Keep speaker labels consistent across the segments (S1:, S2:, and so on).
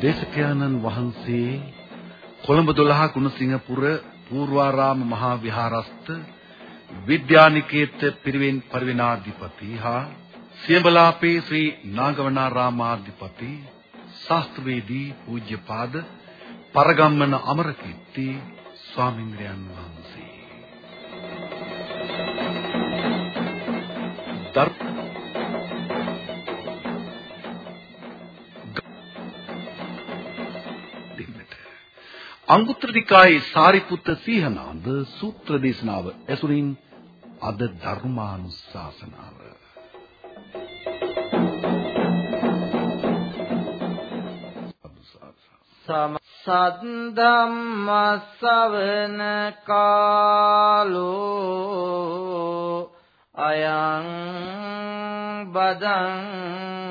S1: දේශකයන්න් වහන්සේ කොළඹ 12 ගුණසිංහපුර පූර්වාරාම මහා විහාරස්ත විද්‍යානිකේත පිරිවෙන් පරිවිනාධිපති හා සියඹලාපේ ශ්‍රී නාගවනාරාමාධිපති ශාස්ත්‍රවේදී පූජ්‍යපාද පරගම්මන අමරකීර්ති ස්වාමින්ද්‍රයන් වහන්සේ. ධර්ම අංගුත්තර නිකායේ සාරිපුත්ත සීහනාන්ද සූත්‍ර දේශනාව ඇසුරින් අද ධර්මානුශාසනාව.
S2: සද්ධම්මස්සවන කාලෝ අයං බදන්තා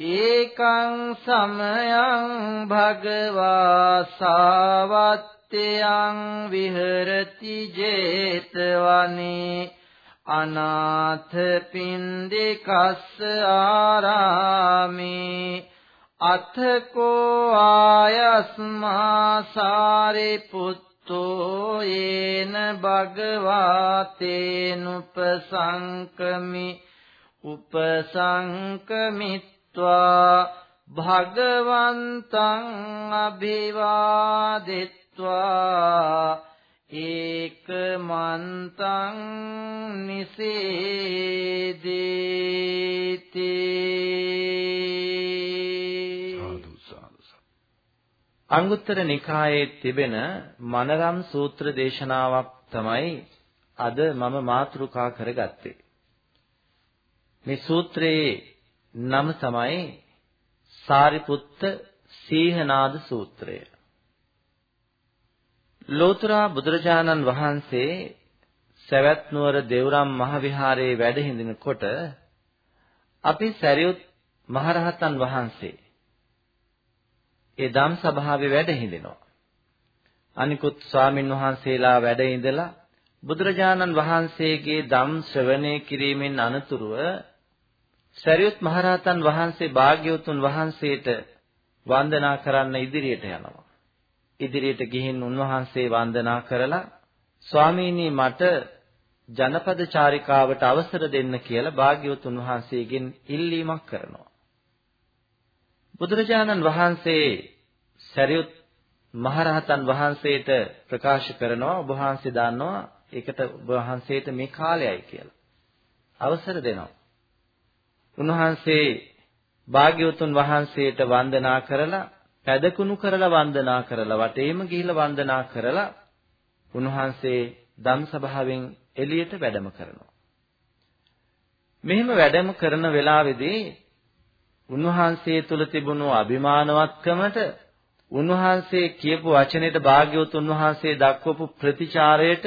S2: ඒකං සමයං භගවා සාවත්තයන් විහෙරති 제තවනේ අනාථ පින්දිකස්ස ආරාමේ අතකෝ ආයස්මා සාරිපුත්තෝ යේන භගවා තේනුපසංකමි උපසංකමිත් ත්වා භගවන්තං අභිවාදෙත්වා ඒකමන්තං නිසේදීති
S3: අංගුත්තර නිකායේ තිබෙන මනරම් සූත්‍ර දේශනාවක් තමයි අද මම මාතෘකා කරගත්තේ. මේ සූත්‍රයේ නම තමයි සාරිපුත්ත සීහනාද සූත්‍රය. ලෝතර බුදුරජාණන් වහන්සේ සවැත් නුවර දෙව්රම් මහවිහාරයේ වැඩ හිඳිනකොට අපි සරියුත් මහරහතන් වහන්සේ ඒ ධම් සභාවේ වැඩ හිඳිනවා. අනිකුත් ස්වාමින් වහන්සේලා වැඩ ඉඳලා බුදුරජාණන් වහන්සේගේ ධම් ශ්‍රවණය කිරීමෙන් අනතුරුව සරියුත් මහරහතන් වහන්සේ භාග්‍යවතුන් වහන්සේට වන්දනා කරන්න ඉදිරියට යනවා. ඉදිරියට ගිහින් උන්වහන්සේ වන්දනා කරලා ස්වාමීනි මට ජනපද චාරිකාවට අවසර දෙන්න කියලා භාග්‍යවතුන් වහන්සේගෙන් ඉල්ලීමක් කරනවා. බුදුරජාණන් වහන්සේ සරියුත් මහරහතන් වහන්සේට ප්‍රකාශ කරනවා ඔබ වහන්සේ දන්නවා ඒකට ඔබ වහන්සේට මේ කාලයයි කියලා. අවසර දෙනවා. උන්වහන්සේ භාග්‍යවතුන් වහන්සේට වන්දනා කරලා පැදකුණු කරලා වන්දනා කරලා වටේම ගිහිලා වන්දනා කරලා උන්වහන්සේ ධම් සභාවෙන් එළියට වැඩම කරනවා. මෙහෙම වැඩම කරන වෙලාවේදී උන්වහන්සේ තුල තිබුණු අභිමානවත්කමට උන්වහන්සේ කියපු වචනෙට භාග්‍යවතුන් වහන්සේ දක්වපු ප්‍රතිචාරයට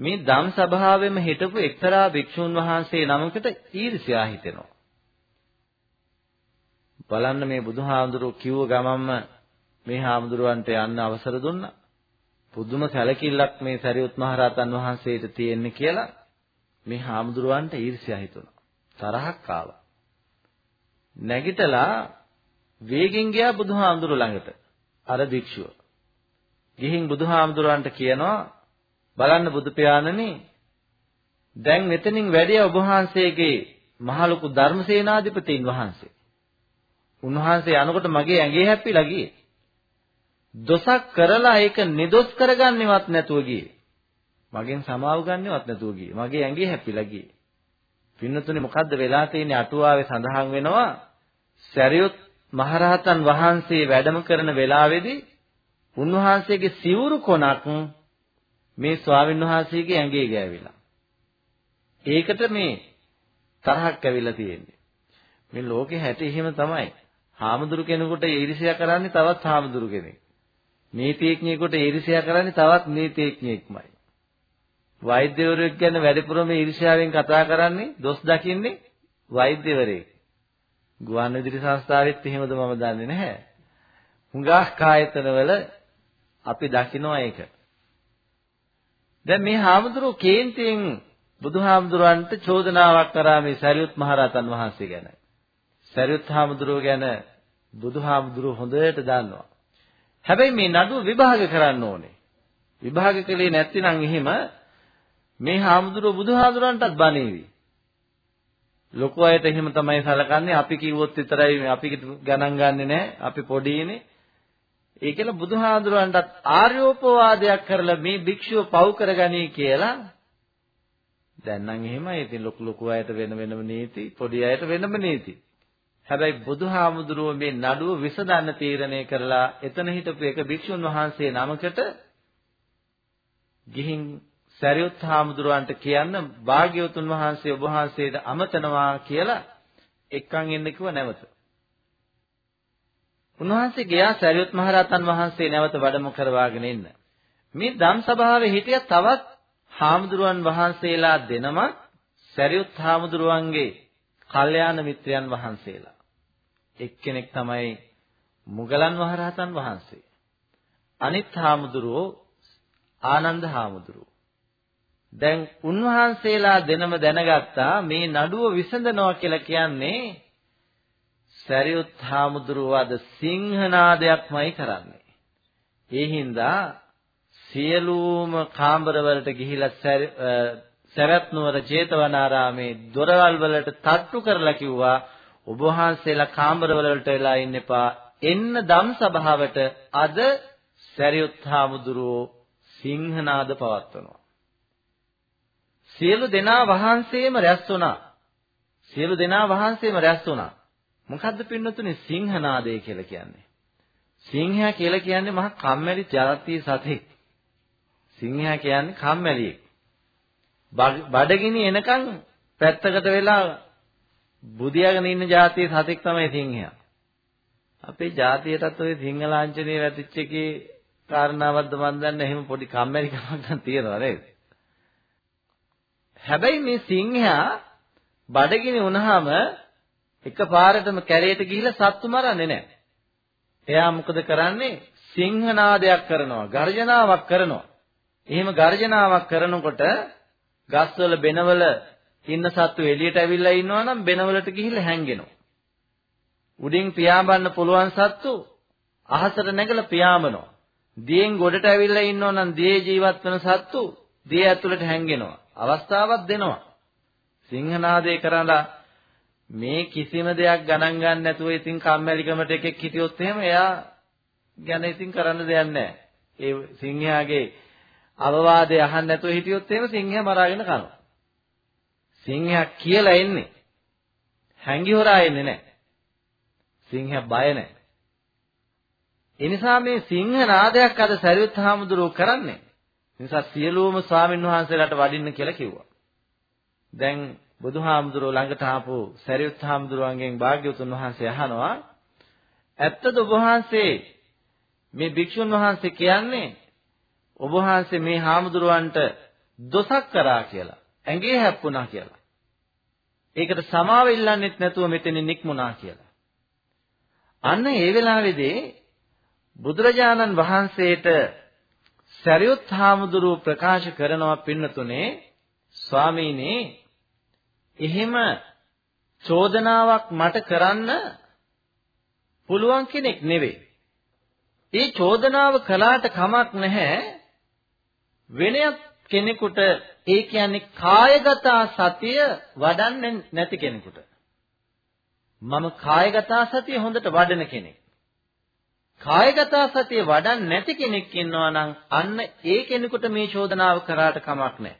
S3: මේ ධම් සභාවෙම හිටපු එක්තරා භික්ෂුන් වහන්සේ නමකට ඊර්ෂ්‍යා හිතෙනවා. බලන්න මේ බුදුහාමුදුරුවෝ කිව්ව ගමන්ම මේ හාමුදුරුවන්ට යන්න අවසර දුන්නා. පුදුම සැලකිල්ලක් මේ සරියුත් මහ රහතන් වහන්සේට තියෙන්නේ කියලා මේ හාමුදුරුවන්ට ඊර්ෂ්‍යා හිතුණා. තරහක් ආවා. නැගිටලා වේගෙන් ගියා බුදුහාමුදුරුවෝ ළඟට. අර භික්ෂුව. ගිහින් බුදුහාමුදුරුවන්ට කියනවා බලන්න බුදු පියාණනි දැන් මෙතනින් වැඩිය ඔබ වහන්සේගේ මහලොකු ධර්මසේනාධිපතීන් වහන්සේ. උන්වහන්සේ යනකොට මගේ ඇඟේ හැප්පිලා ගියේ. දොසක් කරලා ඒක නිදොස් කරගන්නවත් නැතුව ගියේ. මගෙන් සමාව ගන්නවත් නැතුව ගියේ. මගේ ඇඟේ හැප්පිලා ගියේ. පින්නතුනේ මොකද්ද වෙලා තියෙන්නේ අටුවාවේ සඳහන් වෙනවා සරියුත් මහරහතන් වහන්සේ වැඩම කරන වෙලාවේදී උන්වහන්සේගේ සිවුරු කොනක් මේ ස්වාමීන් වහන්සේගේ ඇඟේ ගෑවිලා. ඒකට මේ තරහක් ඇවිල්ලා තියෙන්නේ. මේ ලෝකේ හැටි එහෙම තමයි. හාමුදුරු කෙනෙකුට ඊර්ෂ්‍යා කරන්නේ තවත් හාමුදුරු කෙනෙක්. නීතිඥයෙකුට ඊර්ෂ්‍යා කරන්නේ තවත් නීතිඥයෙක්මයි. වෛද්‍යවරයෙක් ගැන වැඩිපුරම ඊර්ෂ්‍යාවෙන් කතා කරන්නේ දොස් දකින්නේ වෛද්‍යවරයෙක්. ගුවන් විදුලි සංස්ථාවෙත් එහෙමද මම දන්නේ නැහැ. හුඟක් ආයතනවල අපි දකිනවා ඒක. දැන් මේ හාමුදුරුවෝ කේන්තියෙන් බුදුහාමුදුරන්ට චෝදනාවක් කරා මේ සරියුත් මහරහතන් වහන්සේ ගැන. සරියුත් හාමුදුරුවෝ ගැන බුදුහාමුදුරුවෝ හොඳට දන්නවා. හැබැයි මේ නඩුව විභාග කරන්න ඕනේ. විභාග කළේ නැත්නම් එහෙම මේ හාමුදුරුවෝ බුදුහාමුදුරන්ටත් බණේවි. ලොකු අයට එහෙම තමයි සලකන්නේ අපි කිව්වොත් විතරයි අපි ගණන් ගන්නෙ නැහැ අපි පොඩිනේ ඒ කියලා බුදුහාඳුරන්ටත් ආර්යෝපවාදයක් කරලා මේ භික්ෂුව පව් කරගනී කියලා දැන් නම් එහෙමයි ඉතින් ලොකු ලොකු අයට වෙන වෙනම නීති පොඩි අයට වෙනම නීති හැබැයි බුදුහාමුදුරුව මේ නඩුව විසඳන්න තීරණය කරලා එතන හිටපු එක භික්ෂුන් වහන්සේ නමකට ගිහින් සරියුත් හාමුදුරුවන්ට කියන්න භාග්‍යවතුන් වහන්සේ ඔබ වහන්සේට අමතනවා කියලා එක්කන් එන්න කිව්ව නැවත. උන්වහන්සේ ගියා සරියුත් මහරහතන් වහන්සේ නැවත වැඩම කරවාගෙන ඉන්න. මේ ධම් සභාවේ හිටිය තවත් හාමුදුරුවන් වහන්සේලා දෙනම සරියුත් හාමුදුරුවන්ගේ කල්යාණ මිත්‍රයන් වහන්සේලා. එක්කෙනෙක් තමයි මුගලන් මහරහතන් වහන්සේ. අනිත් හාමුදුරුවෝ ආනන්ද හාමුදුරුවෝ. දැන් උන්වහන්සේලා දෙනම දැනගත්තා මේ නඩුව විසඳනවා කියලා කියන්නේ සරියුත් හාමුදුරුව අද සිංහනාදයක්මයි කරන්නේ. ඒ හින්දා සියලුම කාමරවලට ගිහිලා සරත් නුවර ජේතවනාරාමේ දොරවල් වලට තට්ටු කරලා කිව්වා ඔබ වහන්සේලා කාමරවලට වෙලා ඉන්න එපා එන්න ධම් සභාවට අද සරියුත් හාමුදුරුවෝ සිංහනාද පවත්වනවා සියලු දෙනා වහන්සේම රැස් වුණා. සියලු දෙනා වහන්සේම රැස් වුණා. මොකද්ද පින්නතුනේ සිංහනාදය කියලා කියන්නේ? සිංහයා කියලා කියන්නේ මහා කම්මැලි ජාතිය සතෙක්. සිංහයා කියන්නේ කම්මැලියෙක්. බඩගිනි එනකන් පැත්තකට වෙලා බුදියාගෙන ඉන්න ජාතිය සතෙක් තමයි සිංහයා. අපේ ජාතියටත් ওই සිංහලාංජනේ වැටිච්ච එකේ කාරණාවක්ද මන් දන්නේ එහෙම පොඩි කම්මැලිකමක් ගන්න තියෙනවා නේද? හැබැයි මේ සිංහයා බඩගිනි වුණාම එකපාරටම කැලේට ගිහිල්ලා සත්තු මරන්නේ නැහැ. එයා මොකද කරන්නේ? සිංහනාදයක් කරනවා, ගර්ජනාවක් කරනවා. එහෙම ගර්ජනාවක් කරනකොට ගස්වල බෙනවල ඉන්න සත්තු එළියට ඇවිල්ලා ඉන්නවා නම් බෙනවලට ගිහිල්ලා හැංගෙනවා. උඩින් පියාඹන්න පුළුවන් සත්තු අහසට නැගලා පියාඹනවා. දියෙන් ගොඩට ඇවිල්ලා ඉන්නවා නම් දියේ ජීවත් වෙන සත්තු දිය ඇතුළට හැංගෙනවා. අවස්ථාවක් දෙනවා. සිංහනාදේ කරලා මේ කිසිම දෙයක් ගණන් ගන්න නැතුව ඉතින් කම්මැලිකමට එකෙක් හිටියොත් එහෙම එයා ගැන ඉතින් කරන්න දෙයක් නැහැ. ඒ සිංහයාගේ අවවාදය අහන්න නැතුව හිටියොත් එහෙම සිංහයා මරාගෙන කනවා. සිංහයා කියලා එන්නේ. හැංගි හොරා එන්නේ නැහැ. සිංහයා බය නැහැ. ඒ නිසා මේ සිංහ නාදයක් අද සරියුත් හාමුදුරුවෝ කරන්නේ නිසා සියලුම ස්වාමින් වහන්සේලාට වඩින්න කියලා කිව්වා. දැන් බුදුහාමුදුරුවෝ ළඟට ආපු සරියුත් හාමුදුරුවන්ගෙන් භාග්‍යවතුන් වහන්සේ අහනවා ඇත්තද ඔබ වහන්සේ මේ භික්ෂුන් වහන්සේ කියන්නේ ඔබ වහන්සේ මේ හාමුදුරුවන්ට දොසක් කරා කියලා ඇඟේ හැප්පුණා කියලා. ඒකට සමාව ඉල්ලන්නෙත් නැතුව මෙතනින් නික්මුණා කියලා. අන්න ඒ වෙලාවේදී බුදුරජාණන් වහන්සේට සරියුත් හාමුදුරුව ප්‍රකාශ කරනවා පින්නතුනේ ස්වාමීනි එහෙම චෝදනාවක් මට කරන්න පුළුවන් කෙනෙක් නෙවෙයි. ඒ චෝදනාව කළාට කමක් නැහැ වෙනත් කෙනෙකුට ඒ කියන්නේ කායගත සතිය වඩන්නේ නැති කෙනෙකුට. මම කායගත සතිය හොඳට වඩන කෙනෙක්. කායගත සතිය වඩන්නේ නැති කෙනෙක් ඉන්නවා නම් අන්න ඒ කෙනෙකුට මේ චෝදනාව කරාට කමක් නැහැ.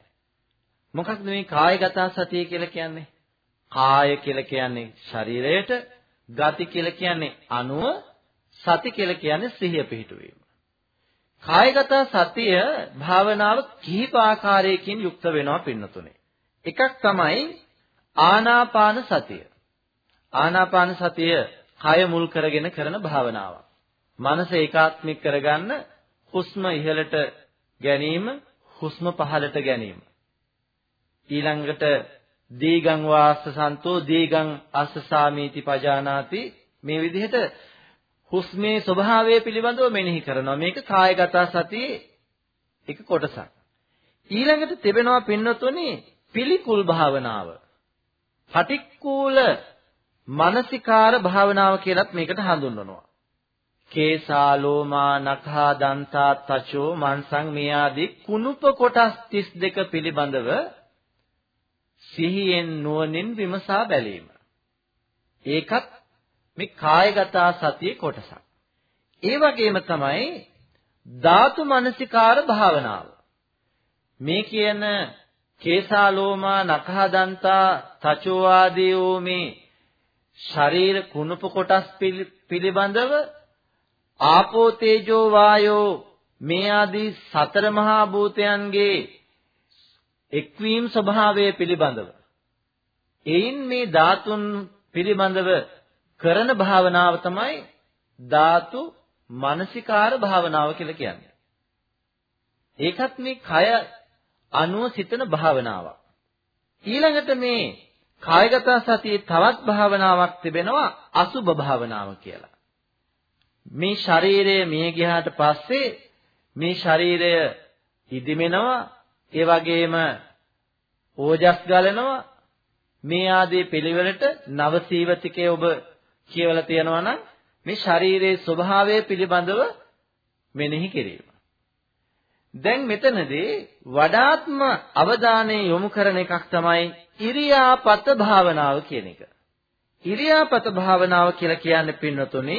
S3: මොකක්ද මේ කායගත සතිය කියලා කියන්නේ? කාය කියලා කියන්නේ ශරීරයට, ගති කියලා කියන්නේ අනුව, සති කියලා කියන්නේ සිහිය පිහිටුවීම. කායගත සතිය භාවනාව කිහිප ආකාරයකින් යුක්ත වෙනවා පින්නතුනේ. එකක් තමයි ආනාපාන සතිය. ආනාපාන සතිය කය මුල් කරගෙන කරන භාවනාවක්. මනස ඒකාත්මික කරගන්න හුස්ම ඉහළට ගැනීම, හුස්ම පහළට ගැනීම. ඊළඟට දීගං වාස්ස සන්තෝ දීගං අස්ස සාමීති පජානාති. මේ විදිහට හුස්මේ ස්වභාවය පිළිබඳව මෙනෙහි කරනවා. මේක කායගත සතියේ එක කොටසක්. ඊළඟට තිබෙනවා පින්නතුනි පිළිකුල් භාවනාව. පටික්කුල මානසිකාර භාවනාව කියලත් මේකට හඳුන්වනවා. කේසා ලෝමා නඛා දන්තා තචෝ මන්සං මේ ආදී කුණුප කොටස් 32 පිළිබඳව සිහියෙන් නුවණින් විමසා බැලීම. ඒකත් මේ කායගත සතියේ කොටසක්. ඒ වගේම තමයි ධාතු මනසිකාර භාවනාව. මේ කියන කේසාලෝමා නඛහදන්තා තචෝ ආදී මේ ශරීර කුණප කොටස් පිළිබඳව ආපෝ තේජෝ වායෝ මේ ආදී සතර මහා භූතයන්ගේ එක්වීම ස්වභාවය පිළිබඳව එයින් මේ ධාතුන් පිළිබඳව කරන භාවනාව තමයි ධාතු මානසිකාර භාවනාව කියලා කියන්නේ. ඒකත් මේ කය අනුව සිතන භාවනාවක්. ඊළඟට මේ කායගත සතියේ තවත් භාවනාවක් තිබෙනවා අසුභ භාවනාව කියලා. මේ ශරීරය මිය ගියාට පස්සේ මේ ශරීරය ඉදිමෙනවා ඒ වගේම ඕජස් ගලනවා මේ ආදී පිළිවෙලට නව සීවතිකයේ ඔබ කියවලා තියෙනවා නම් මේ ශරීරයේ ස්වභාවය පිළිබඳව මෙනෙහි කිරීම. දැන් මෙතනදී වඩාත්ම අවධානය යොමු කරන එකක් තමයි ඉරියාපත භාවනාව කියන එක. ඉරියාපත භාවනාව කියලා කියන්නේ පින්නතුනි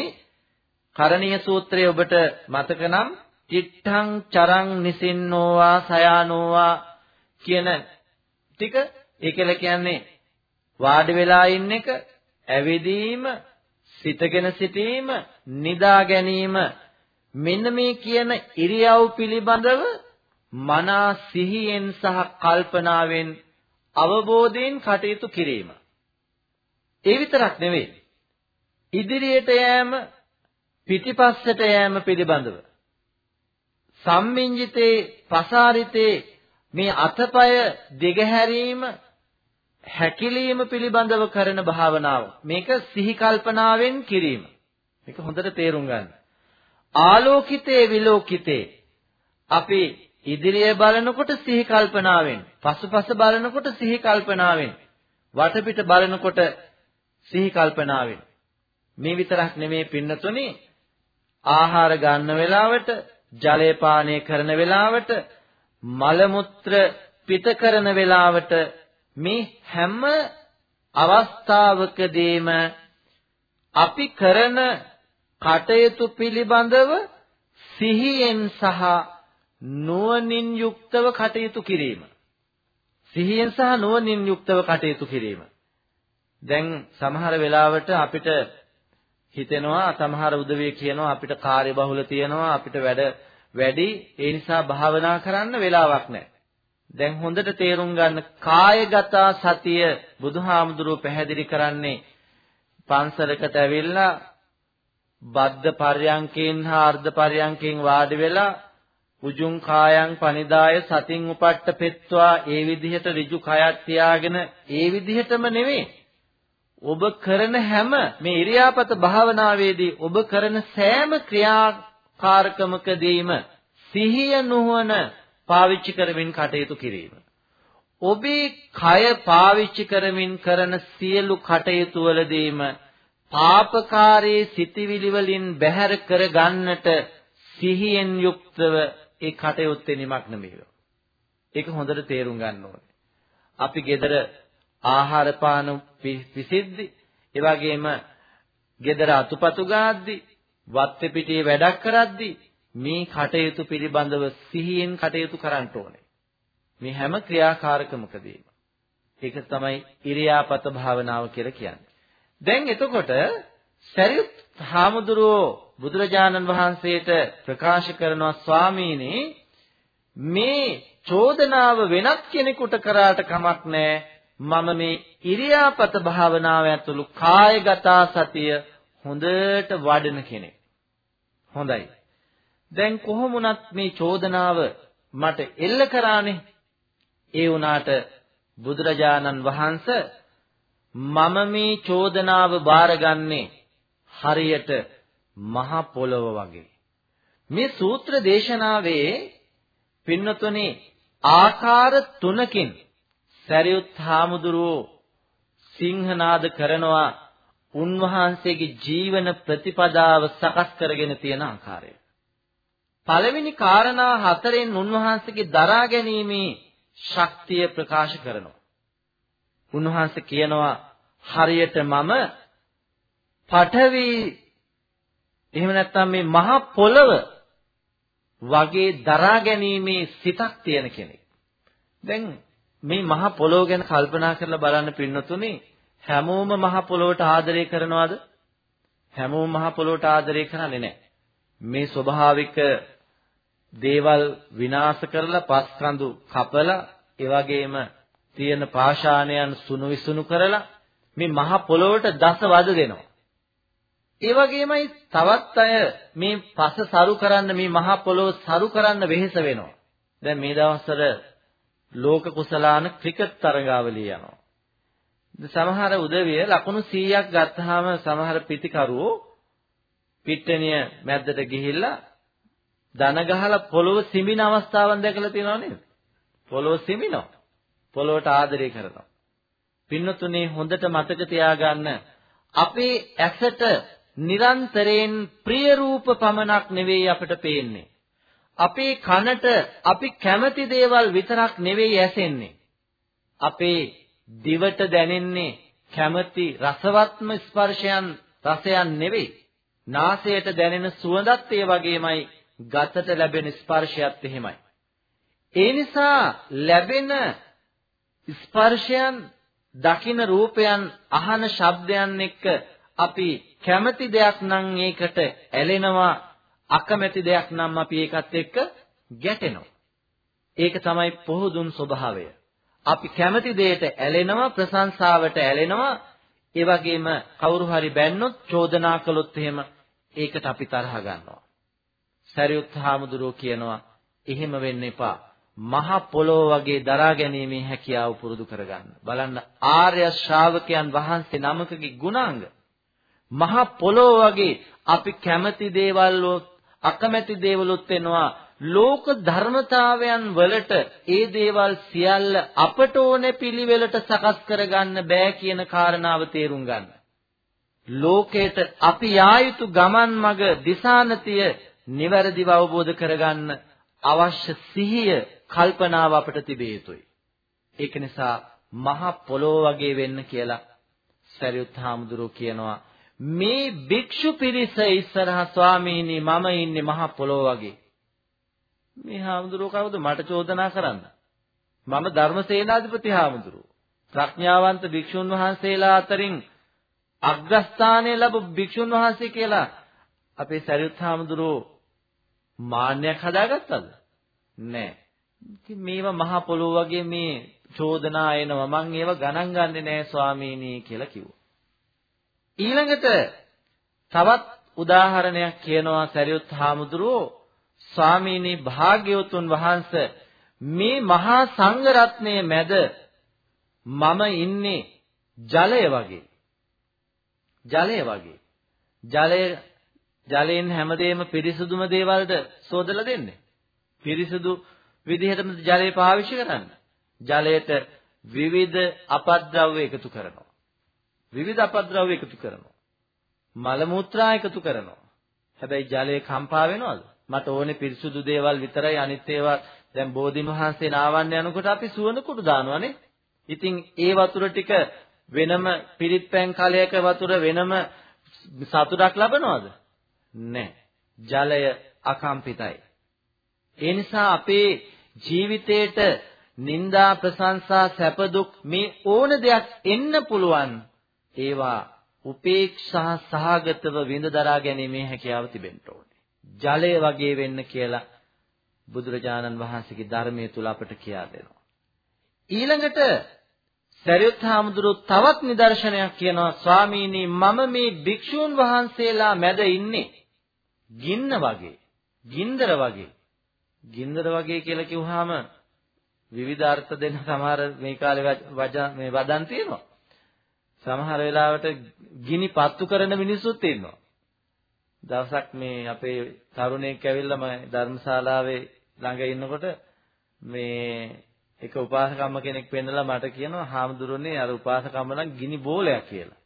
S3: කරණීය සූත්‍රයේ ඔබට මතක නම් චිත්තං චරං නිසින්නෝවා සයානෝවා කියන ටික ඒ කියලා කියන්නේ වාඩි වෙලා ඉන්න එක ඇවිදීම සිතගෙන සිටීම නිදා ගැනීම මෙන්න මේ කියන ඉරියව් පිළිබඳව මනා සිහියෙන් සහ කල්පනාවෙන් අවබෝධයෙන් කටයුතු කිරීම. ඒ විතරක් නෙවෙයි. ඉදිරියට යෑම පිටිපස්සට යෑම පිළිබඳව සම්මිංජිතේ පසාරිතේ මේ අතපය දිගහැරීම හැකිලීම පිළිබඳව කරන භාවනාව. මේක සිහි කල්පනාවෙන් කිරීම. මේක හොඳට තේරුම් ගන්න. ආලෝකිතේ විලෝකිතේ. අපි ඉදිරිය බලනකොට සිහි කල්පනාවෙන් පසුපස බලනකොට සිහි කල්පනාවෙන් වටපිට බලනකොට සිහි කල්පනාවෙන්. මේ විතරක් නෙමේ පින්නතුනේ. ආහාර ගන්න වෙලාවට ජලය පානය කරන වෙලාවට මල මුත්‍ර පිත කරන වෙලාවට මේ හැම අවස්ථාවකදීම අපි කරන කටයුතු පිළිබඳව සිහියෙන් සහ නුවණින් යුක්තව කටයුතු කිරීම. සිහියෙන් සහ නුවණින් යුක්තව කටයුතු කිරීම. දැන් සමහර වෙලාවට අපිට හිතෙනවා සමහර උදවිය කියනවා අපිට කාර්ය බහුල තියෙනවා අපිට වැඩ වැඩි. ඒ නිසා භාවනා කරන්න වෙලාවක් නැහැ. දැන් හොඳට තේරුම් ගන්න කායගත සතිය බුදුහාමුදුරුව පැහැදිලි කරන්නේ පන්සලකට ඇවිල්ලා බද්ධ පර්යංකෙන් හා අර්ධ පර්යංකෙන් වාඩි වෙලා උජුං කායං පනිදාය සතින් උපට්ඨ පෙත්වා. ඒ විදිහට ඍජු කයක් තියාගෙන ඒ විදිහටම නෙවෙයි ඔබ කරන හැම මේ ඉරියාපත භාවනාවේදී ඔබ කරන සෑම ක්‍රියාකාරකමකදීම සිහිය නුවණ පාවිච්චි කරමින් කටයුතු කිරීම. ඔබේ කය පාවිච්චි කරමින් කරන සියලු කටයුතු වලදීම පාපකාරී සිටිවිලි වලින් බැහැර කර ගන්නට සිහියෙන් යුක්තව ඒ කටයුත්තේ නිමග්න වෙනවා. ඒක හොඳට තේරුම් ගන්න ඕනේ. අපි gedara ආහාර පාන පිසිද්දි ඒ වගේම gedara අතුපතු ගාද්දි වත්තේ පිටියේ වැඩක් කරද්දි මේ කටයුතු පිළිබඳව සිහියෙන් කටයුතු කරන්න ඕනේ. මේ හැම ක්‍රියාකාරකමකදීම. ඒක තමයි ඉරියාපත භාවනාව කියලා කියන්නේ. දැන් එතකොට සරියුත් හාමුදුරුවෝ බුදුරජාණන් වහන්සේට ප්‍රකාශ කරනවා ස්වාමීනි මේ චෝදනාව වෙනත් කෙනෙකුට කරාට කමක් නැහැ මම මේ ඉරියාපත භාවනාව ඇතුළු කායගත සතිය හොඳට වඩන කෙනෙක්. හොඳයි. දැන් කොහොමුණත් මේ චෝදනාව මට එල්ල කරානේ. ඒ වුණාට බුදුරජාණන් වහන්සේ මම මේ චෝදනාව බාරගන්නේ හරියට මහ පොළව වගේ. මේ සූත්‍ර දේශනාවේ පින්නතුනේ ආකාර තුනකින් සරියුත් හාමුදුරුවෝ සිංහනාද කරනවා උන්වහන්සේගේ ජීවන ප්‍රතිපදාව සකස් කරගෙන තියෙන ආකාරය. පළවෙනි කාරණා හතරෙන් උන්වහන්සේගේ දරා ගැනීමේ ශක්තිය ප්‍රකාශ කරනවා. උන්වහන්සේ කියනවා හරියට මම පඨවි එහෙම නැත්නම් මේ මහ පොළව වගේ දරා ගැනීමේ සිතක් තියෙන කෙනෙක්. දැන් මේ මහ පොළොව ගැන කල්පනා කරලා බලන්න පින්නතුනේ හැමෝම මහ පොළොවට ආදරය කරනවද? හැමෝම මහ පොළොවට ආදරය කරන්නේ නැහැ. මේ ස්වභාවික දේවල් විනාශ කරලා පස්කඳු කපලා ඒ වගේම තියෙන පාෂාණයන් සුණු විසුණු කරලා මේ මහ පොළොවට දස වද දෙනවා. ඒ වගේමයි තවත් අය මේ පස සරු කරන්න මේ මහ පොළොව සරු කරන්න වෙහෙස වෙනවා. දැන් මේ දවස්වල ලෝක කුසලාන ක්‍රිකට් තරගාවලිය යනවා. සමහර උදවිය ලකුණු 100ක් ගත්තාම සමහර පිටිකරුවෝ පිට්ටනිය මැද්දට ගිහිල්ලා දන ගහලා පොළොව සිඹින අවස්ථාවන් දැකලා තියෙනව නේද? පොළොව සිඹිනවා. පොළොවට ආදරය කරනවා. පින්නතුනේ හොඳට මතක තියාගන්න අපේ ඇසට නිරන්තරයෙන් ප්‍රිය රූප පමණක් නෙවෙයි අපිට පේන්නේ. අපේ කනට අපි කැමති දේවල් විතරක් නෙවෙයි ඇසෙන්නේ. අපේ දිවට දැනෙන්නේ කැමති රසවත්ම ස්පර්ශයන් රසයන් නෙවෙයි. නාසයට දැනෙන සුවඳත් ඒ වගේමයි ගතට ලැබෙන ස්පර්ශයත් එහෙමයි. ඒ නිසා ලැබෙන ස්පර්ශයන් දකින රූපයන් අහන ශබ්දයන් එක්ක අපි කැමති දෙයක් නම් ඒකට ඇලෙනවා අකමැති දෙයක් නම් අපි ඒකත් එක්ක ගැටෙනවා. ඒක තමයි පොහුදුන් ස්වභාවය. අපි කැමති දෙයට ඇලෙනවා ප්‍රශංසාවට ඇලෙනවා ඒ වගේම කවුරු හරි බැන්නොත් චෝදනා කළොත් එහෙම ඒකට අපි තරහ ගන්නවා. සරියුත් හාමුදුරුවෝ කියනවා එහෙම වෙන්න එපා. මහ පොළොව වගේ දරා ගැනීමේ හැකියාව පුරුදු කරගන්න. බලන්න ආර්ය ශ්‍රාවකයන් වහන්සේ නමකගේ ගුණාංග. මහ පොළොව වගේ අපි කැමති දේවල් අකමැති දේවලුත් වෙනවා ලෝක ධර්මතාවයන් වලට ඒ දේවල් සියල්ල අපට ඕනේ පිළිවෙලට සකස් කරගන්න බෑ කියන කාරණාව තේරුම් ගන්න. ලෝකයට අපි යා යුතු ගමන් මඟ දිසානතිය නිවැරදිව අවබෝධ කරගන්න අවශ්‍ය සිහිය කල්පනාව අපට තිබිය යුතුයි. ඒක නිසා මහ පොළොව වගේ වෙන්න කියලා සරියුත් හාමුදුරුවෝ කියනවා මේ භික්ෂු පිරිස ඉස්සරහා ස්වාමීනි මම ඉන්නේ මහ පොළොව වගේ. මේ හාමුදුරුවෝ කවුද මට චෝදනා කරන්න? මම ධර්මසේනාධිපති හාමුදුරුවෝ. ප්‍රඥාවන්ත භික්ෂුන් වහන්සේලා අතරින් අග්‍රස්ථානය ලැබු භික්ෂුන් වහන්සේ කියලා අපේ සරියුත් හාමුදුරුවෝ මාන්නයක් හදාගත්තද? නෑ. ඉතින් මේවා මහ පොළොව වගේ මේ චෝදනා එනවා මං ඒව ගණන් ගන්නෙ නෑ ස්වාමීනි කියලා කිව්වා. ඊළඟට තවත් උදාහරණයක් කියනවා සරියුත් හාමුදුරුවෝ. ස්වාමීනි භාග්‍යවතුන් වහන්සේ මේ මහා සංඝ රත්නයේ මැද මම ඉන්නේ ජලය වගේ. ජලය වගේ. ජලය ජලයෙන් හැමදේම පිරිසුදුම දේවල්ද සෝදලා දෙන්නේ? පිරිසුදු විදිහටම ජලය පාවිච්චි කරන්න. ජලයට විවිධ අපද්‍රව්‍ය එකතු කරනවා. විවිධ අපද්‍රව්‍ය එකතු කරනවා මල මුත්‍රා එකතු කරනවා හැබැයි ජලය කම්පා වෙනවද මට ඕනේ පිරිසුදු දේවල් විතරයි අනිත් ඒවා දැන් බෝධින් වහන්සේ නාවන්න යනකොට අපි සුවඳ කුඩු දානවානේ. ඉතින් ඒ වතුර ටික වෙනම පිරිත් පැන් කලයක වතුර වෙනම සතුටක් ලබනවද? නැහැ. ජලය අකම්පිතයි. ඒ නිසා අපේ ජීවිතේට නිന്ദා ප්‍රශංසා සැප දුක් මේ ඕන දෙයක් එන්න පුළුවන් ඒවා උපේක්ෂා සහගතව විඳ දරා ගැනීමේ හැකියාව තිබෙන්න ඕනේ. ජලය වගේ වෙන්න කියලා බුදුරජාණන් වහන්සේගේ ධර්මයේ තුල අපට කියා දෙනවා. ඊළඟට සරියුත් හාමුදුරුවෝ තවත් නිදර්ශනයක් කියනවා ස්වාමීනි මම මේ භික්ෂූන් වහන්සේලා මැද ඉන්නේ ගින්න වගේ ගින්දර වගේ ගින්දර වගේ කියලා කිව්වහම විවිධ අර්ථ දෙන්න සමහර මේ කාලේ මේ වදන් තියෙනවා සමහර වෙලාවට ගිනි පත්තු කරන මිනිස්සුත් ඉන්නවා දවසක් මේ අපේ තරුණයෙක් ඇවිල්ලා මම ධර්මශාලාවේ ළඟ ඉන්නකොට මේ එක උපාසකම්ම කෙනෙක් පෙන්නලා මට කියනවා හාමුදුරනේ අර උපාසකම්ම නම් ගිනි බෝලයක් කියලා.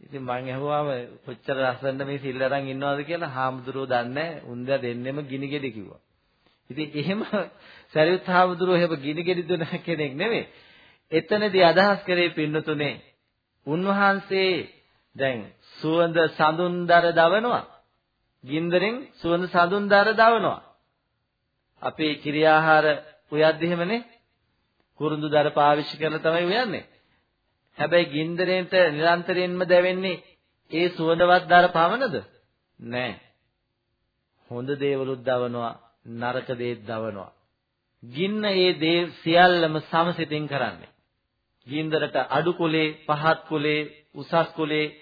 S3: ඉතින් මං ඇහුවාම කොච්චර ලස්සනද මේ සිල් අරන් ඉන්නවද කියලා හාමුදුරුවෝ දන්නේ උන්ද දෙන්නෙම ගිනි ගෙඩි කිව්වා. ඉතින් එහෙම සරියුත් හාමුදුරුවෝ එහෙම ගිනි ගෙඩි දුන කෙනෙක් නෙමෙයි. එතනදී අදහස් කරේ පින්නතුනේ උන්වහන්සේ දැන් සුවඳ සඳුන්දර දවනවා. ගින්දරෙන් සුවඳ සඳුන්දර දවනවා. අපේ කිරියාහාර උයද්දි එහෙමනේ කුරුඳු දර පාවිච්චි කරලා තමයි උයන්නේ. හැබැයි ගින්දරේට නිරන්තරයෙන්ම දැවෙන්නේ ඒ සුවඳවත් දර පමණද? නෑ. හොඳ දේවලුත් දවනවා නරක දේත් දවනවා. ගින්න ඒ දේ සියල්ලම සමසිතින් කරන්නේ. ගින්දරට අඩු කුලේ පහත් කුලේ උසස් කුලේ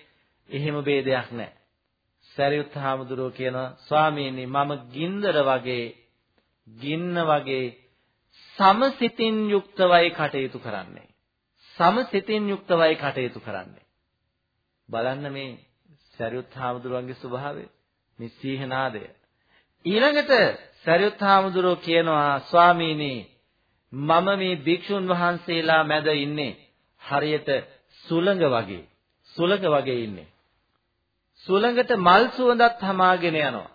S3: එහෙම ભેදයක් නැහැ. සරියුත් හාමුදුරුවෝ කියනවා ස්වාමීනි මම ගින්දර වගේ ගින්න වගේ සමසිතින් යුක්තවයි කටයුතු කරන්නේ. සමසිතින් යුක්තවයි කටයුතු කරන්නේ. බලන්න මේ සරියුත් හාමුදුරුවන්ගේ ස්වභාවය, මේ සීහනාදය. ඊළඟට සරියුත් හාමුදුරුවෝ කියනවා ස්වාමීනි මම මේ භික්ෂුන් වහන්සේලා මැද ඉන්නේ හරියට සුළඟ වගේ. සුළඟ වගේ ඉන්නේ. සුළඟට මල් සුවඳත් හමාගෙන යනවා.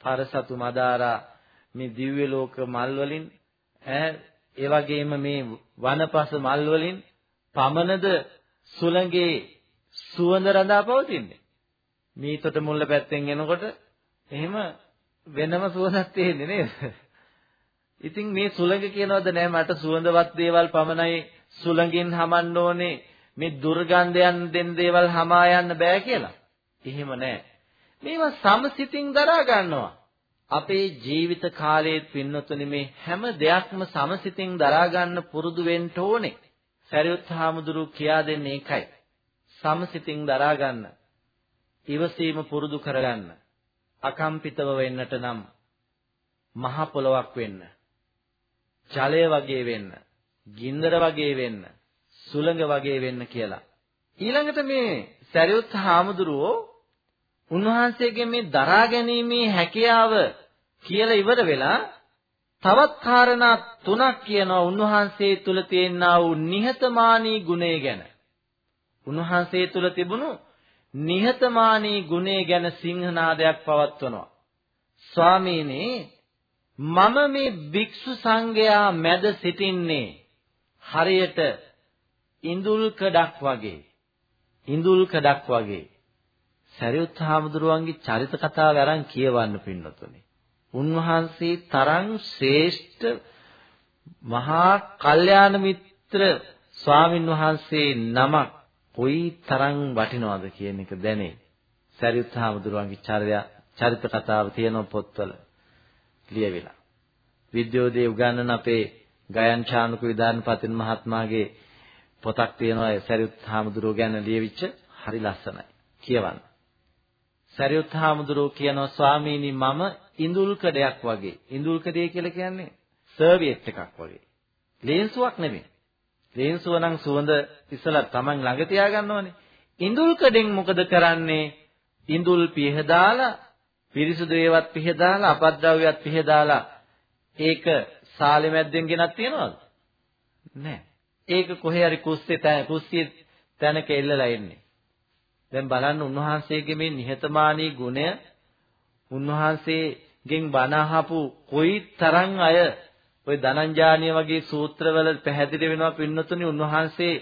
S3: පරසතු මදාරා මේ දිව්‍ය ලෝක මල් වලින් ඈ ඒ වගේම මේ වනපස මල් වලින් පමණද සුළඟේ සුවඳ රඳා පවතින්නේ. මීතොට මුල්ල පැත්තෙන් එනකොට එහෙම වෙනම සුවඳක් තියෙන්නේ නේද? ඉතින් මේ සුළඟ කියනවද නෑ මට සුවඳවත් දේවල් පමණයි සුළඟින් හමන්න ඕනේ මේ දුර්ගන්ධයන් දෙන දේවල් හමා යන්න බෑ කියලා. එහෙම නෑ. මේවා සමසිතින් දරා ගන්නවා. අපේ ජීවිත කාලයේ පින්නතුනි මේ හැම දෙයක්ම සමසිතින් දරා ගන්න පුරුදු වෙන්න ඕනේ. සරියුත් හාමුදුරු කියා දෙන්නේ ඒකයි. සමසිතින් දරා ගන්න. ඉවසීම පුරුදු කරගන්න. අකම්පිතව වෙන්නට නම් මහ පොලොවක් වෙන්න. ජලය වගේ වෙන්න. ගින්දර වගේ වෙන්න. සුළඟ වගේ වෙන්න කියලා. ඊළඟට මේ සරියුත් හාමුදුරුවෝ උන්වහන්සේගේ මේ දරා ගැනීමේ හැකියාව කියලා ඉවර වෙලා තවත් කාරණා තුනක් කියනවා උන්වහන්සේ තුල තියෙනා වූ නිහතමානී ගුණය ගැන. උන්වහන්සේ තුල තිබුණු නිහතමානී ගුණය ගැන සිංහනාදයක් පවත්වනවා. ස්වාමීනි මම මේ භික්ෂු සංඝයා මැද සිටින්නේ හරියට ඉඳුල් කඩක් වගේ. ඉඳුල් කඩක් වගේ. සරියුත් හාමුදුරුවන්ගේ චරිත කතාව අරන් කියවන්න පින්නතුනේ. උන්වහන්සේ තරම් ශ්‍රේෂ්ඨ මහා කල්යාණ මිත්‍ර ස්වාමින් වහන්සේ නමක් කොයි තරම් වටිනවද කියන එක දැනේ. සරියුත් හාමුදුරුවන්ගේ චරිත කතාව තියෙන පොත්වල ලියවිලා. විද්‍යෝදේ උගන්වන අපේ ගයන් චානුක විදානපතින් මහත්මයාගේ පොතක් තියෙනවා සරියුත් හාමුදුරුවෝ ගැන ලියවිච්ච හරි ලස්සනයි. කියවන්න. සරියුත් හාමුදුරුවෝ කියනවා ස්වාමීනි මම ඉඳුල් කඩයක් වගේ. ඉඳුල් කඩේ කියලා කියන්නේ සර්වියට් එකක් වගේ. ලේන්සුවක් නෙමෙයි. ලේන්සුව නම් සුවඳ ඉස්සලා Taman ළඟ තියාගන්න ඕනේ. ඉඳුල් කඩෙන් මොකද කරන්නේ? ඉඳුල් පිහදාලා පිරිසුදු ඒවත් පිහදාලා අපද්‍රව්‍යවත් පිහදාලා ඒක සාලෙ මැද්දෙන් ගෙනත් තියනවද? නැහැ. ඒක කොහේ හරි කුස්සේ තැන කුස්සිය තැනක එල්ලලා ඉන්නේ. දැන් බලන්න උන්වහන්සේගේ මේ නිහතමානී ගුණය උන්වහන්සේගෙන් බණ අහපු කොයි තරම් අය ওই දනංජානීය වගේ සූත්‍රවල පැහැදිලි වෙනවා පින්නතුනි උන්වහන්සේ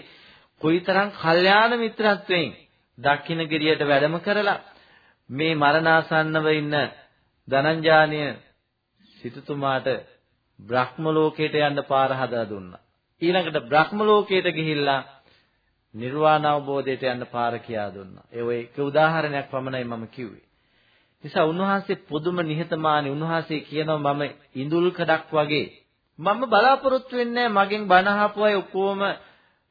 S3: කොයි තරම් කල්යාණ මිත්‍රත්වයෙන් දක්ෂිණ ගිරියට වැඩම කරලා මේ මරණාසන්නව ඉන්න ධනංජානිය සිටුතුමාට බ්‍රහ්ම ලෝකයට යන්න පාර හදලා දුන්නා. ඊළඟට බ්‍රහ්ම ලෝකයට ගිහිල්ලා නිර්වාණ අවබෝධයට යන්න පාර කියා දුන්නා. ඒ ඔය එක උදාහරණයක් පමණයි මම කිව්වේ. නිසා උන්වහන්සේ පුදුම නිහතමානී උන්වහන්සේ කියනවා මම ඉඳුල් කඩක් වගේ මම බලාපොරොත්තු වෙන්නේ මගෙන් බණ අහපු අය ඔක්කොම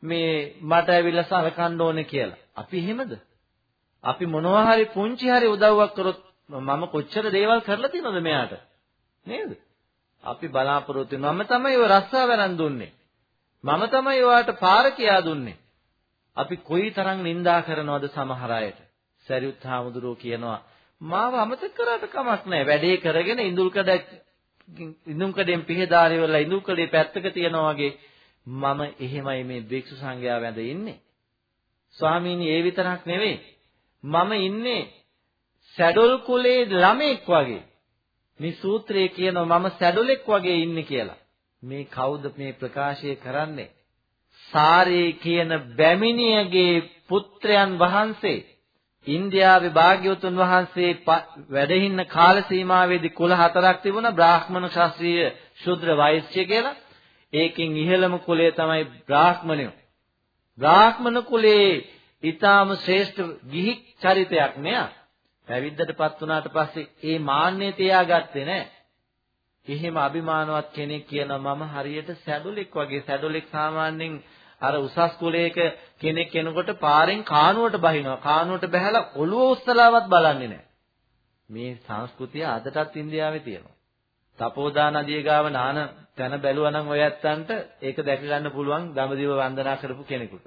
S3: මේ මට ඇවිල්ලා සලකන්න ඕනේ කියලා. අපි එහෙමද? අපි මොනවා හරි පුංචි හරි උදව්වක් කරොත් මම කොච්චර දේවල් කරලා තියෙනවද මෙයාට? නේද? අපි බලාපොරොත්තු මම තමයි ඔය රස්සා වරන් දුන්නේ. මම තමයි ඔයාට පාර කියා දුන්නේ. අපි කොයිතරම් නිඳා කරනවද සමහර අයට. සරියුත් හාමුදුරුවෝ කියනවා මාව අමතක කරාට කමක් නැහැ. වැඩේ කරගෙන ඉඳුල් කඩ ඉඳුම් කඩෙන් පිහදාරේ වෙලා ඉඳුල් කඩේ පැත්තක තියනවා වගේ මම එහෙමයි මේ භික්ෂු සංඝයා වැඳ ඉන්නේ. ස්වාමීනි ඒ විතරක් නෙවෙයි. මම ඉන්නේ සැඩොල් කුලේ ළමෙක් වගේ. මේ සූත්‍රයේ කියනවා මම සැඩොලෙක් වගේ ඉන්නේ කියලා. මේ කවුද මේ ප්‍රකාශය කරන්නේ? සාරේ කියන බැමිණියගේ පුත්‍රයන් වහන්සේ ඉන්දියාවේ භාග්‍යවතුන් වහන්සේ වැඩ ඉන්න කාල සීමාවේදී කුල හතරක් තිබුණා බ්‍රාහ්මණ ශාස්ත්‍රීය ශුද්‍ර වෛශ්‍ය කියලා. ඒකෙන් ඉහළම කුලය තමයි බ්‍රාහ්මණයෝ. බ්‍රාහ්මණ කුලේ ඊටාම ශ්‍රේෂ්ඨ ගිහි චරිතයක් මෙයා. පැවිද්දටපත් වුණාට පස්සේ ඒ මාන්නය තියාගත්තේ නැහැ. එහෙම අභිමානවත් කෙනෙක් කියනවා මම හරියට සැඩොලෙක් වගේ සැඩොලෙක් සාමාන්‍යයෙන් අර උසස් කුලයක කෙනෙක් කෙනකොට පාරෙන් කානුවට බහිනවා. කානුවට බහැලා ඔළුව උස්සලාවත් බලන්නේ නැහැ. මේ සංස්කෘතිය අදටත් ඉන්දියාවේ තියෙනවා. තපෝදා නදිය ගාව නාන තැන බැලුවා නම් ඔය ඇත්තන්ට ඒක දැක ගන්න පුළුවන් දඹදිව වන්දනා කරපු කෙනෙකුට.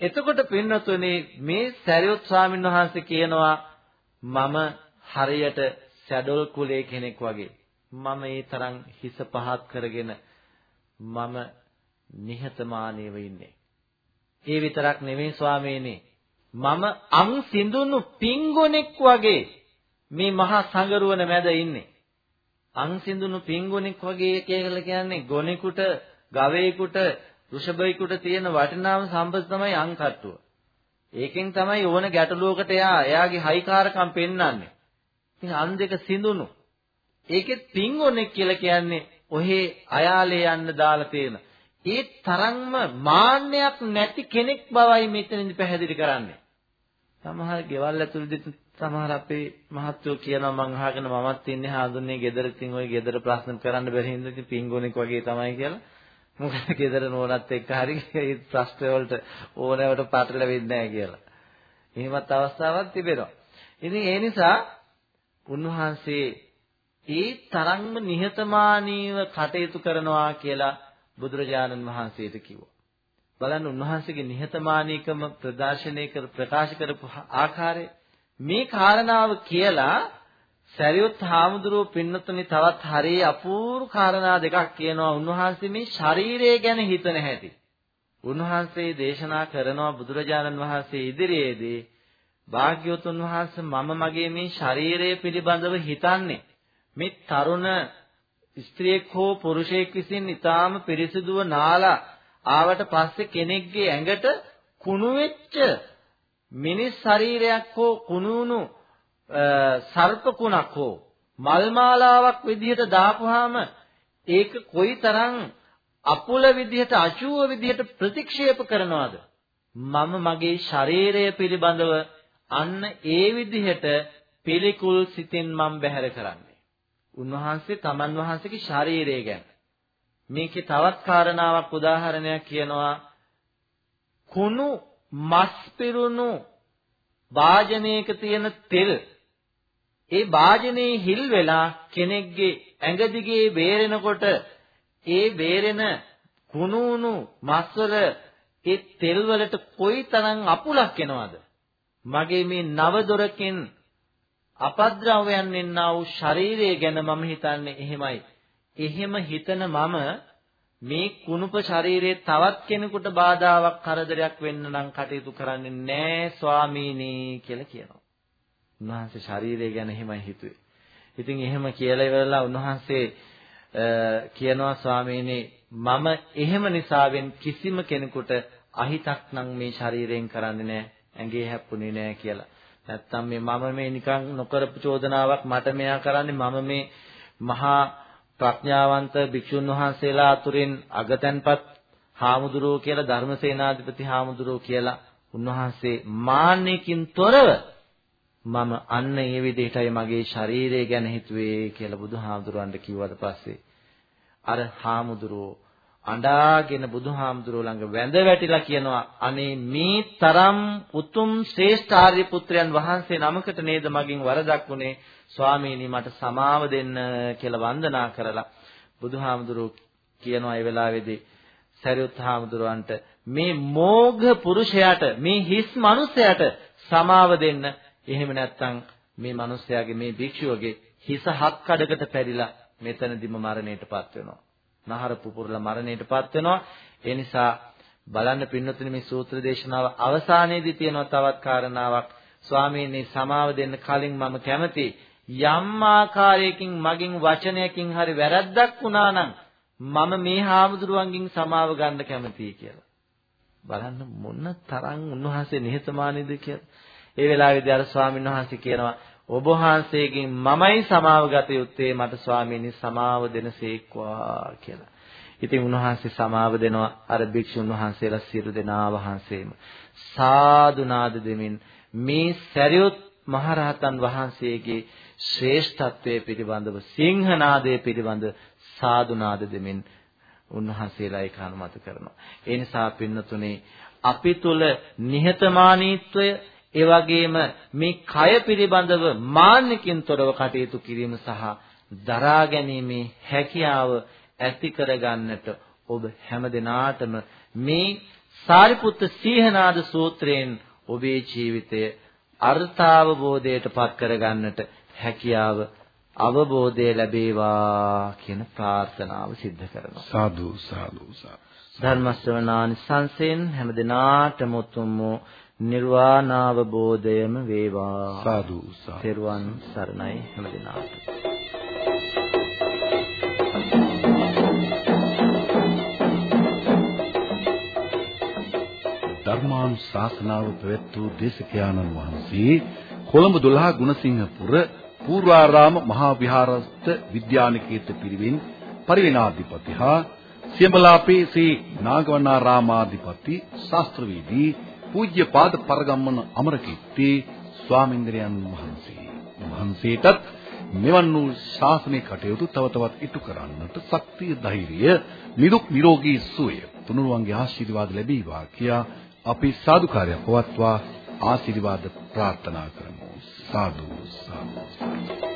S3: එතකොට පින්නතුනේ මේ සරියොත් ස්වාමීන් වහන්සේ කියනවා මම හරියට සැඩොල් කුලේ කෙනෙක් වගේ. මම ඒ තරම් හිස පහත් කරගෙන මම නිහතමානීව ඉන්නේ. ඒ විතරක් නෙවෙයි ස්වාමීනි. මම අං සිඳුණු පිංගුණෙක් වගේ මේ මහා සංගරුවන මැද ඉන්නේ. අං සිඳුණු පිංගුණෙක් වගේ කියලා කියන්නේ ගොනෙකුට, ගවයෙකුට, වෘෂභයෙකුට තියෙන වටිනාම සම්පත තමයි අං කට්ටුව. ඒකෙන් තමයි ඕන ගැටලුවකට එයා එයාගේ හයිකාරකම් පෙන්වන්නේ. ඉතින් අන් දෙක සිඳුණු. ඒකෙත් පිංගුණෙක් කියලා කියන්නේ ඔහේ අයාලේ යන්න දාලා තියෙන ඒ තරම්ම මාන්නයක් නැති කෙනෙක් බවයි මෙතනදි පැහැදිලි කරන්නේ. සමහර ගෙවල් ඇතුළේදී සමහර අපේ මහත්තයෝ කියනවා මං අහගෙන මමත් ඉන්නේ හාඳුන්නේ ගෙදර ඉතින් ওই ගෙදර ප්‍රශ්න කරන්න බැරි හින්දා ඉතින් පිංගුණෙක් වගේ තමයි කියලා. මොකද ගෙදර නෝනත් එක්ක හරි ඒ ප්‍රශ්න වලට ඕනෑවට පාටල වෙන්නේ නැහැ කියලා. එහෙමත් අවස්ථාවක් තිබෙනවා. ඉතින් ඒ නිසා උන්වහන්සේ ඒ තරම්ම නිහතමානීව කටයුතු කරනවා කියලා බුදුරජාණන් වහන්සේට කිව්වා. බලන්න උන්වහන්සේගේ නිහතමානීකම ප්‍රදර්ශනය කර ප්‍රකාශ කරපු ආකාරය මේ කාරණාව කියලා සරියුත් හාමුදුරුව පින්නතුනි තවත් හරිය අපූර්ව කාරණා දෙකක් කියනවා උන්වහන්සේ මේ ශරීරය ගැන හිතන හැටි. උන්වහන්සේ දේශනා කරනවා බුදුරජාණන් වහන්සේ ඉදිරියේදී භාග්‍යවතුන් වහන්සේ මම මගේ මේ ශරීරය පිළිබඳව හිතන්නේ මේ තරුණ ස්ත්‍රියෙක් හෝ පුරුෂයෙක් විසින් ඊටාම පිරිසිදුව නාලා ආවට පස්සේ කෙනෙක්ගේ ඇඟට කුණු වෙච්ච මිනිස් ශරීරයක් හෝ කුණුණු සර්ප කුණක් හෝ මල් මාලාවක් විදිහට දාපුවාම ඒක කොයිතරම් අපුල විදිහට අචුව විදිහට ප්‍රතික්ෂේප කරනවද? මම මගේ ශරීරය පිළිබඳව අන්න ඒ විදිහට පිළිකුල් සිතින් මම බැහැර කරන්නේ. උන්වහන්සේ තමන් වහන්සේගේ ශරීරය ගැන. මේකේ තවත් කාරණාවක් උදාහරණයක් කියනවා. කුණු මස් පිරුණු වාජනයක තියෙන තෙල් ඒ වාජනේ හිල් වෙලා කෙනෙක්ගේ ඇඟ දිගේ බේරෙනකොට ඒ බේරෙන කුණුණු මස්වල ඒ තෙල් වලට කොයිතරම් අපුලක් එනවද මගේ මේ නව දොරකින් අපද්‍රවයන් එන්නා වූ ශරීරය ගැන මම හිතන්නේ එහෙමයි. එහෙම හිතන මම මේ කුණුප ශරීරයේ තවත් කෙනෙකුට බාධාවක් කරදරයක් වෙන්න නම් කටයුතු කරන්නේ නෑ ස්වාමීනි කියලා කියනවා. උන්වහන්සේ ශරීරය ගැන එහෙමයි හිතුවේ. ඉතින් එහෙම කියලා ඉවරලා උන්වහන්සේ කියනවා ස්වාමීනි මම එහෙම නිසාවෙන් කිසිම කෙනෙකුට අහිතක් නම් මේ ශරීරයෙන් කරන්නේ නෑ ඇඟේ හැප්පුණේ නෑ කියලා. නැත්තම් මේ මම මේ නිකන් නොකරපු චෝදනාවක් මට මෙයා කරන්නේ මම මේ මහා ප්‍රඥාවන්ත භික්ෂුන් වහන්සේලා අතුරින් අගතැන්පත් හාමුදුරුවෝ කියලා ධර්මසේනාධිපති හාමුදුරුවෝ කියලා උන්වහන්සේ මාන්නයකින් තොරව මම අන්න ඒ විදිහටයි මගේ ශරීරය ගැන හිතුවේ කියලා බුදුහාමුදුරන්ට කිව්වට පස්සේ අර හාමුදුරුවෝ අඬාගෙන බුදුහාමුදුරුවෝ ළඟ වැඳ වැටිලා කියනවා අනේ මේ තරම් උතුම් ශ්‍රේෂ්ඨ ආර්ය පුත්‍රයන් වහන්සේ නමකට නේද මගෙන් වරදක් වුනේ ස්වාමීනි මට සමාව දෙන්න කියලා වන්දනා කරලා. බුදුහාමුදුරුවෝ කියනවා ඒ වෙලාවේදී සරියුත් හාමුදුරුවන්ට මේ මෝඝ පුරුෂයාට මේ හිස් මිනිසයාට සමාව දෙන්න එහෙම නැත්නම් මේ මිනිසයාගේ මේ භික්ෂුවගේ හිස හත් කඩකට පැරිලා මෙතනදිම මරණයටපත් වෙනවා. නහර පුපුරලා මරණයටපත් වෙනවා. ඒ නිසා බලන්න පින්නතුනි මේ සූත්‍ර දේශනාව අවසානයේදී තියෙනවා තවත් කාරණාවක්. ස්වාමීනි සමාව දෙන්න කලින් මම කැමති යම් ආකාරයකින් මගින් වචනයකින් හරි වැරද්දක් වුණා නම් මම මේ හාමුදුරුවන්ගෙන් සමාව ගන්න කැමතියි කියලා. බලන්න මොන තරම් උන්වහන්සේ නිහතමානීද කියලා. ඒ වෙලාවේදී අර ස්වාමීන් වහන්සේ කියනවා ඔබ වහන්සේගෙන් මමයි සමාව ගත යුත්තේ මට ස්වාමීනි සමාව දෙනසේක්වා කියලා. ඉතින් උන්වහන්සේ සමාව දෙනවා අර භික්ෂුන් වහන්සේලා සියලු දෙනා වහන්සේම සාදු නාද දෙමින් මේ සරියොත් මහරහතන් වහන්සේගේ ශ්‍රේෂ්ඨත්වයේ පිළිබඳව සිංහනාදයේ පිළිබඳ සාදුනාද දෙමින් උන්වහන්සේලා ඒක අනුමත කරනවා. ඒ නිසා පින්නතුනේ අපි තුල නිහතමානීත්වය ඒ වගේම මේ කය පිළිබඳව මාන්නකින් තොරව කටයුතු කිරීම සහ දරා ගැනීමේ හැකියාව ඇති කරගන්නට ඔබ හැමදෙනාටම මේ සාරිපුත්ත සීහනාද සූත්‍රයෙන් ඔබේ ජීවිතය අර්ථාවබෝධයට පත් කරගන්නට හැකියාව අවබෝධය ලැබේවා කියන ප්‍රාර්ථනාව සිද්ධ කරනවා.
S1: සාදු සාදු සාදු.
S3: ධර්ම ශ්‍රවණානි සංසෙන් හැමදිනාටම උතුම් නිර්වාණ අවබෝධයම වේවා.
S1: සාදු.
S3: තෙරුවන් සරණයි හැමදිනාට.
S1: ධර්මානුශාසනාව පැවැත් වූ දේශකයාණන් වහන්සේ කොළඹ 12 ගුණසිංහපුර පූර්වාරාම මහා විහාරස්ත විද්‍යානිකේත පිරිවෙන් පරිවෙනාධිපති හා සියඹලාපේ ශ්‍රී නාගවනාරාමාධිපති ශාස්ත්‍රවේදී පූජ්‍යපාද පරගම්මන අමරකීර්ති ස්වාමීන්ද්‍රයන් වහන්සේ. වහන්සේටත් මෙවන් වූ ශාසනික කටයුතු තව තවත් ඉටු කරන්නට ශක්තිය ධෛර්යය නිදුක් නිරෝගී සුවය තුනුරුවන්ගේ ආශිර්වාද ලැබේවා කියා අපි සාදුකාරය පවත්වා ආශිර්වාද ප්‍රාර්ථනා කරමු. සාදු සාදු.